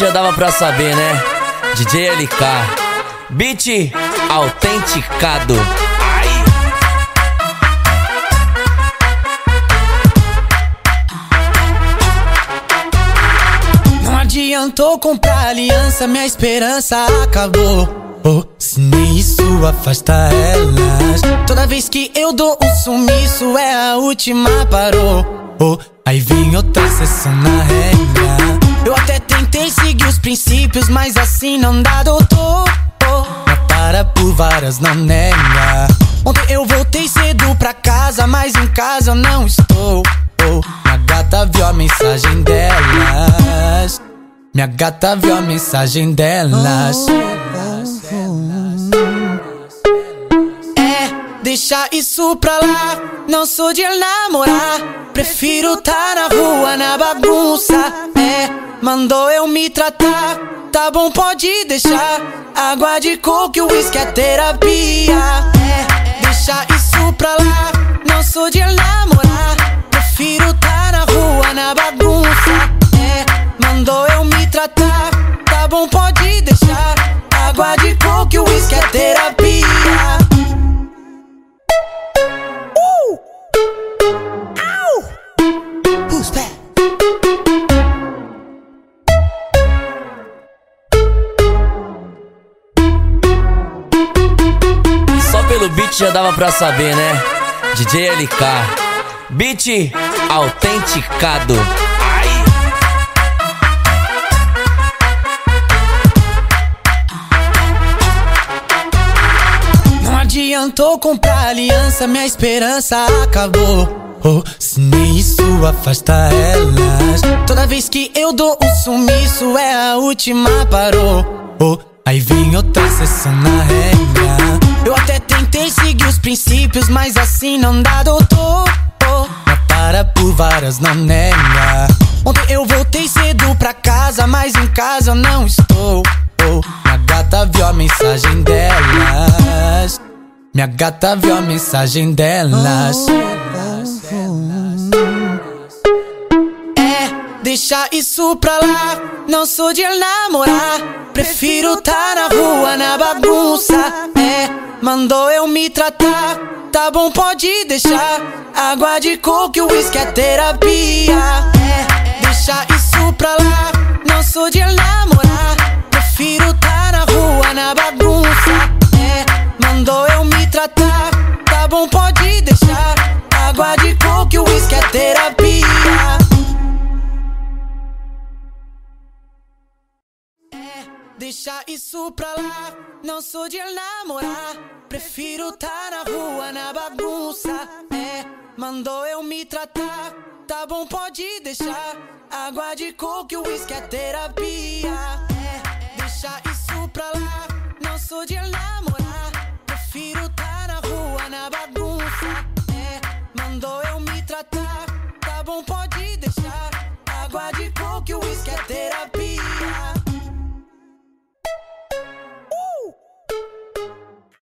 já dava pra saber, né? DJ LK. Beat autenticado. Não adiantou comprar aliança, minha esperança acabou. Oh, se nem isso afasta elas. Toda vez que eu dou um sumiço, é a última parou. Oh, aí vem outra sessão na regra. Eu até tentei seguir os princípios, mas assim não dá, doutor. Oh, para por várias não nega. Ontem eu voltei cedo pra casa, mas em casa eu não estou. Oh, a gata viu a mensagem delas. Minha gata viu a mensagem delas. É, deixa isso pra lá. Não sou de namorar. Prefiro tá na rua, na bagunça. Mandou eu me tratar. Tá bom, pode deixar. Água de coco e uísque é terapia. É, deixa isso pra lá. Não sou de namorar. Prefiro tá na rua, na bagunça. É, mandou eu me tratar. Tá bom, pode deixar. Água de coco e uísque é terapia. Pelo beat já dava pra saber, né? DJ LK. Beat autenticado. Ai. Não adiantou comprar aliança, minha esperança acabou. Oh, se nem isso afasta elas. Toda vez que eu dou um sumiço, é a última parou. Oh, aí vem outra sessão na regra. Eu até tentei seguir os princípios, mas assim não dá, doutor. Mas para por várias não nega. Ontem eu voltei cedo pra casa, mas em casa eu não estou. Oh, a gata viu a mensagem delas. Minha gata viu a mensagem delas. É, deixa isso pra lá. Não sou de namorar. Prefiro tá na rua, na bagunça. Mandou eu me tratar. Tá bom, pode deixar. Água de coco e uísque é terapia. É, deixa isso pra lá. Não sou de namorar. Prefiro tá na rua, na bagunça. É, mandou eu me tratar. Tá bom, pode deixar. Água de coco e uísque é terapia. Deixa isso pra lá. Não sou de namorar. Prefiro tá na rua, na bagunça. É, mandou eu me tratar. Tá bom, pode deixar. Água de coco e uísque é terapia. É, deixa isso pra lá. Não sou de namorar. Prefiro tá na rua, na bagunça. É, mandou eu me tratar. Tá bom, pode deixar. Água de coco e uísque é terapia.